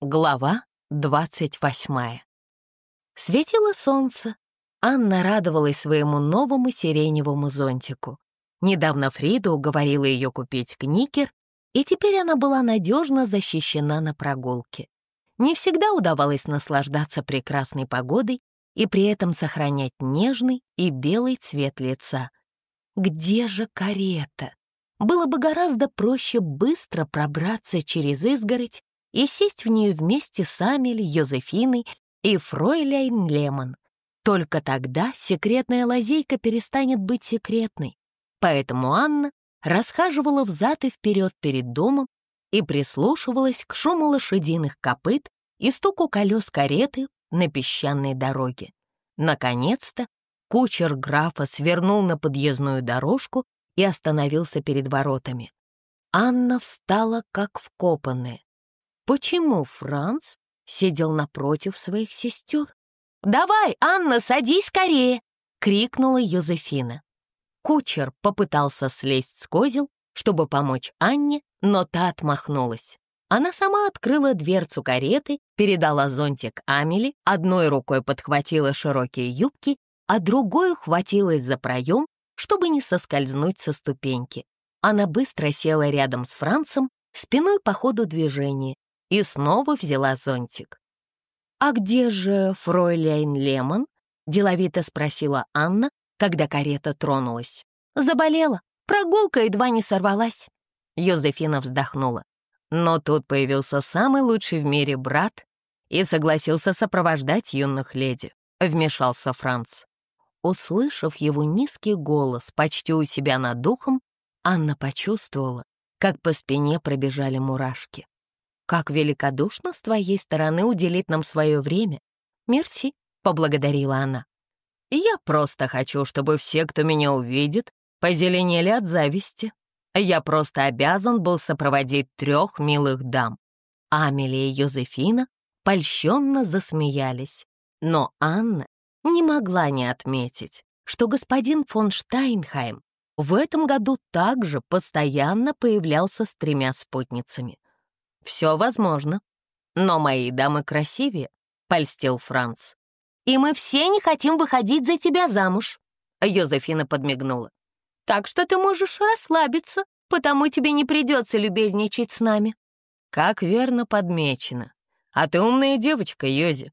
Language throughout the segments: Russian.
Глава двадцать восьмая. Светило солнце. Анна радовалась своему новому сиреневому зонтику. Недавно Фрида уговорила ее купить кникер, и теперь она была надежно защищена на прогулке. Не всегда удавалось наслаждаться прекрасной погодой и при этом сохранять нежный и белый цвет лица. Где же карета? Было бы гораздо проще быстро пробраться через изгородь и сесть в нее вместе с Амель, Йозефиной и Фройляйн Лемон. Только тогда секретная лазейка перестанет быть секретной. Поэтому Анна расхаживала взад и вперед перед домом и прислушивалась к шуму лошадиных копыт и стуку колес кареты на песчаной дороге. Наконец-то кучер графа свернул на подъездную дорожку и остановился перед воротами. Анна встала как вкопанная. Почему Франц сидел напротив своих сестер? «Давай, Анна, садись скорее!» — крикнула Юзефина. Кучер попытался слезть с козел, чтобы помочь Анне, но та отмахнулась. Она сама открыла дверцу кареты, передала зонтик Амели, одной рукой подхватила широкие юбки, а другой ухватилась за проем, чтобы не соскользнуть со ступеньки. Она быстро села рядом с Францем, спиной по ходу движения, и снова взяла зонтик. «А где же фройляйн Лемон?» — деловито спросила Анна, когда карета тронулась. «Заболела. Прогулка едва не сорвалась». Йозефина вздохнула. Но тут появился самый лучший в мире брат и согласился сопровождать юных леди. Вмешался Франц. Услышав его низкий голос почти у себя над духом, Анна почувствовала, как по спине пробежали мурашки. «Как великодушно с твоей стороны уделить нам свое время!» «Мерси», — поблагодарила она. «Я просто хочу, чтобы все, кто меня увидит, позеленели от зависти. Я просто обязан был сопроводить трех милых дам». Амелия и Йозефина польщенно засмеялись, но Анна не могла не отметить, что господин фон Штайнхайм в этом году также постоянно появлялся с тремя спутницами. «Все возможно. Но мои дамы красивее», — польстил Франц. «И мы все не хотим выходить за тебя замуж», — Йозефина подмигнула. «Так что ты можешь расслабиться, потому тебе не придется любезничать с нами». «Как верно подмечено. А ты умная девочка, Йози».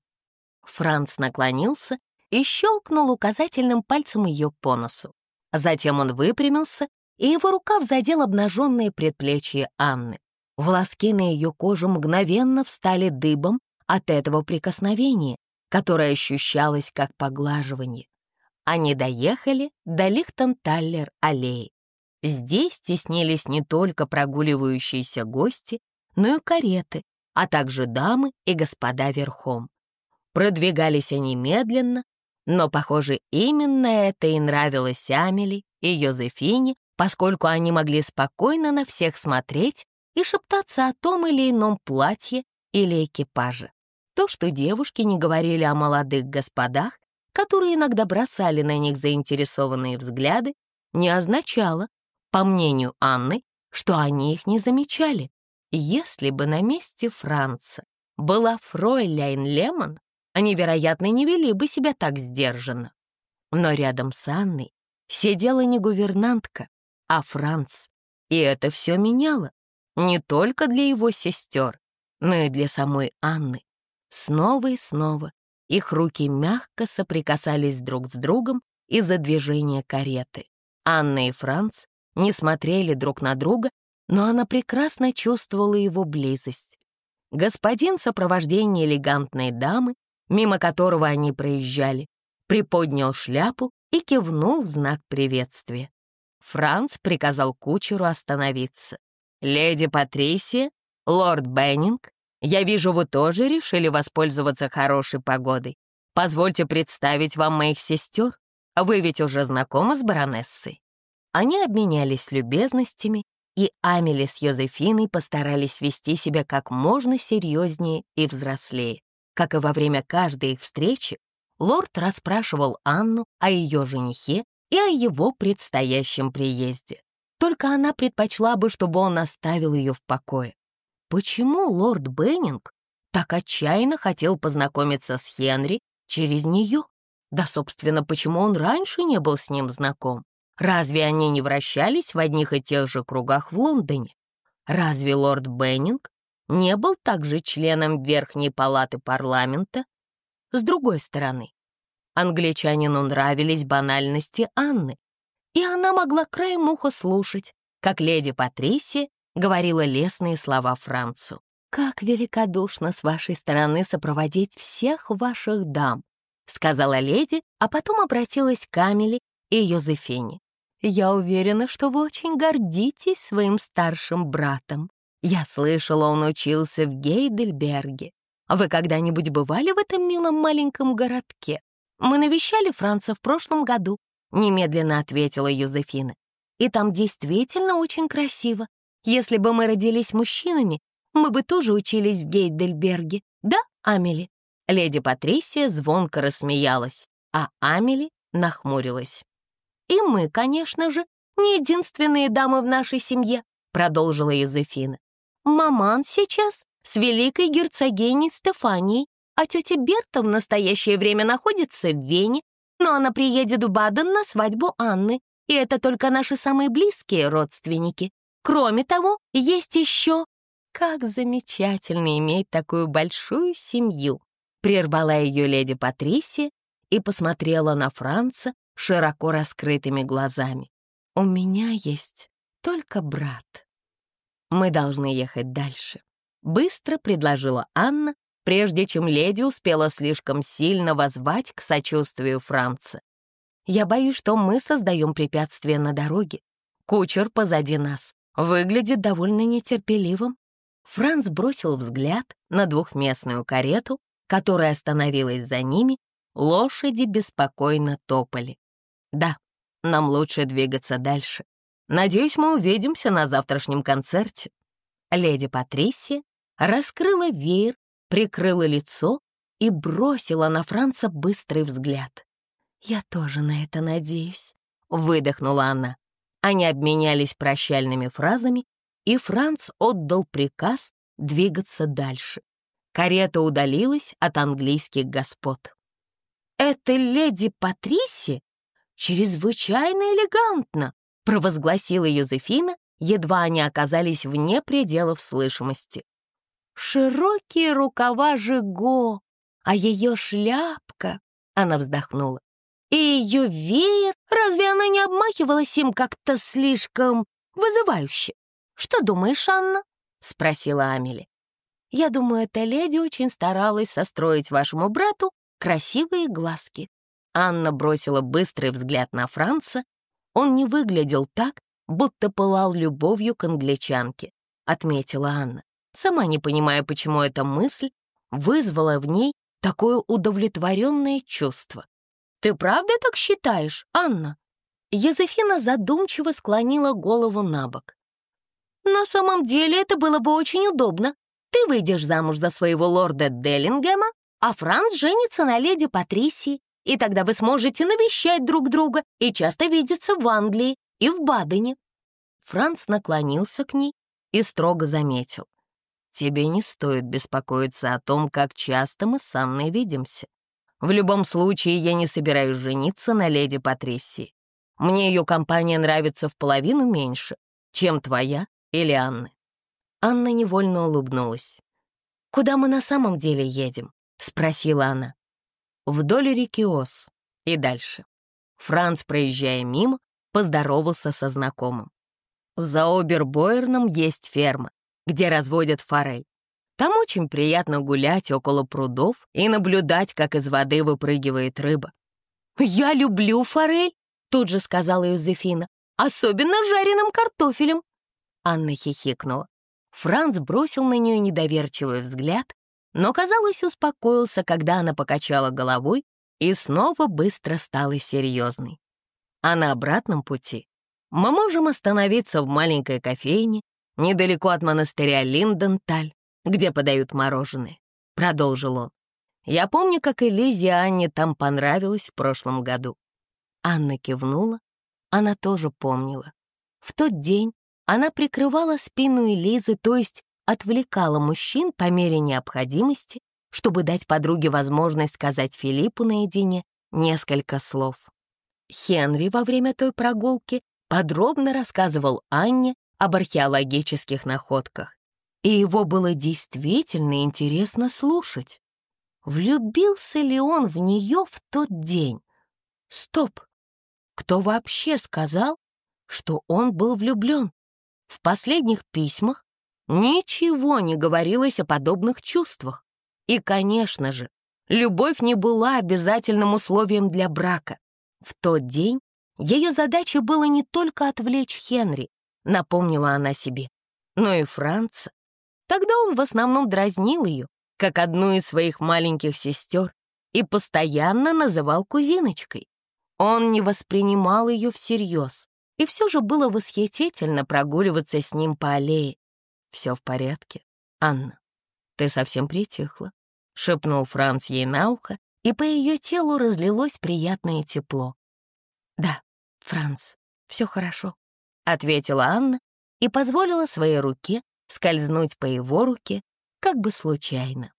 Франц наклонился и щелкнул указательным пальцем ее по носу. Затем он выпрямился, и его рукав задел обнаженные предплечья Анны. Волоски на ее коже мгновенно встали дыбом от этого прикосновения, которое ощущалось как поглаживание. Они доехали до Лихтенталлер-аллеи. Здесь теснились не только прогуливающиеся гости, но и кареты, а также дамы и господа верхом. Продвигались они медленно, но, похоже, именно это и нравилось Амели и Йозефине, поскольку они могли спокойно на всех смотреть и шептаться о том или ином платье или экипаже. То, что девушки не говорили о молодых господах, которые иногда бросали на них заинтересованные взгляды, не означало, по мнению Анны, что они их не замечали. Если бы на месте Франца была Фройляйн Лемон, они, вероятно, не вели бы себя так сдержанно. Но рядом с Анной сидела не гувернантка, а Франц. И это все меняло. Не только для его сестер, но и для самой Анны. Снова и снова их руки мягко соприкасались друг с другом из-за движения кареты. Анна и Франц не смотрели друг на друга, но она прекрасно чувствовала его близость. Господин в сопровождении элегантной дамы мимо которого они проезжали, приподнял шляпу и кивнул в знак приветствия. Франц приказал кучеру остановиться. «Леди Патрисия, лорд Беннинг, я вижу, вы тоже решили воспользоваться хорошей погодой. Позвольте представить вам моих сестер. Вы ведь уже знакомы с баронессой». Они обменялись любезностями, и Амели с Йозефиной постарались вести себя как можно серьезнее и взрослее. Как и во время каждой их встречи, лорд расспрашивал Анну о ее женихе и о его предстоящем приезде. Только она предпочла бы, чтобы он оставил ее в покое. Почему лорд Беннинг так отчаянно хотел познакомиться с Хенри через нее? Да, собственно, почему он раньше не был с ним знаком? Разве они не вращались в одних и тех же кругах в Лондоне? Разве лорд Беннинг не был также членом Верхней палаты парламента? С другой стороны, англичанину нравились банальности Анны, и она могла краем уха слушать, как леди Патрисия говорила лестные слова Францу. «Как великодушно с вашей стороны сопроводить всех ваших дам», сказала леди, а потом обратилась к Камиле и Йозефине. «Я уверена, что вы очень гордитесь своим старшим братом. Я слышала, он учился в Гейдельберге. Вы когда-нибудь бывали в этом милом маленьком городке? Мы навещали Франца в прошлом году», немедленно ответила Юзефина. «И там действительно очень красиво. Если бы мы родились мужчинами, мы бы тоже учились в Гейдельберге, да, Амели?» Леди Патрисия звонко рассмеялась, а Амели нахмурилась. «И мы, конечно же, не единственные дамы в нашей семье», продолжила Юзефина. «Маман сейчас с великой герцогиней Стефанией, а тетя Берта в настоящее время находится в Вене, но она приедет в Баден на свадьбу Анны, и это только наши самые близкие родственники. Кроме того, есть еще... Как замечательно иметь такую большую семью!» Прервала ее леди Патрисия и посмотрела на Франца широко раскрытыми глазами. «У меня есть только брат. Мы должны ехать дальше», — быстро предложила Анна, прежде чем леди успела слишком сильно возвать к сочувствию Франца. «Я боюсь, что мы создаем препятствия на дороге. Кучер позади нас выглядит довольно нетерпеливым. Франц бросил взгляд на двухместную карету, которая остановилась за ними, лошади беспокойно топали. «Да, нам лучше двигаться дальше. Надеюсь, мы увидимся на завтрашнем концерте». Леди Патрисия раскрыла веер, прикрыла лицо и бросила на Франца быстрый взгляд. «Я тоже на это надеюсь», — выдохнула она. Они обменялись прощальными фразами, и Франц отдал приказ двигаться дальше. Карета удалилась от английских господ. «Это леди Патриси чрезвычайно элегантно», провозгласила Юзефина, едва они оказались вне пределов слышимости. «Широкие рукава Жиго, а ее шляпка...» Она вздохнула. И ее веер, разве она не обмахивалась им как-то слишком вызывающе? Что думаешь, Анна? Спросила Амели. Я думаю, эта леди очень старалась состроить вашему брату красивые глазки. Анна бросила быстрый взгляд на Франца. Он не выглядел так, будто пылал любовью к англичанке, отметила Анна, сама не понимая, почему эта мысль вызвала в ней такое удовлетворенное чувство. «Ты правда так считаешь, Анна?» Езефина задумчиво склонила голову на бок. «На самом деле это было бы очень удобно. Ты выйдешь замуж за своего лорда Деллингема, а Франц женится на леди Патрисии, и тогда вы сможете навещать друг друга и часто видеться в Англии и в Бадене». Франц наклонился к ней и строго заметил. «Тебе не стоит беспокоиться о том, как часто мы с Анной видимся. В любом случае, я не собираюсь жениться на леди Патрисии. Мне ее компания нравится в половину меньше, чем твоя или Анны». Анна невольно улыбнулась. «Куда мы на самом деле едем?» — спросила она. «Вдоль реки Ос и дальше». Франц, проезжая мимо, поздоровался со знакомым. За Обербойерном есть ферма, где разводят форель. Там очень приятно гулять около прудов и наблюдать, как из воды выпрыгивает рыба. «Я люблю форель», — тут же сказала Юзефина, «особенно жареным картофелем». Анна хихикнула. Франц бросил на нее недоверчивый взгляд, но, казалось, успокоился, когда она покачала головой и снова быстро стала серьезной. А на обратном пути мы можем остановиться в маленькой кофейне недалеко от монастыря Линденталь где подают мороженое», — продолжил он. «Я помню, как и Лизе и Анне там понравилось в прошлом году». Анна кивнула. Она тоже помнила. В тот день она прикрывала спину Элизы, то есть отвлекала мужчин по мере необходимости, чтобы дать подруге возможность сказать Филиппу наедине несколько слов. Хенри во время той прогулки подробно рассказывал Анне об археологических находках, и его было действительно интересно слушать. Влюбился ли он в нее в тот день? Стоп! Кто вообще сказал, что он был влюблен? В последних письмах ничего не говорилось о подобных чувствах. И, конечно же, любовь не была обязательным условием для брака. В тот день ее задачей было не только отвлечь Хенри, напомнила она себе, но и Франца. Тогда он в основном дразнил ее, как одну из своих маленьких сестер, и постоянно называл кузиночкой. Он не воспринимал ее всерьез, и все же было восхитительно прогуливаться с ним по аллее. «Все в порядке, Анна, ты совсем притихла», — шепнул Франц ей на ухо, и по ее телу разлилось приятное тепло. «Да, Франц, все хорошо», — ответила Анна и позволила своей руке скользнуть по его руке, как бы случайно.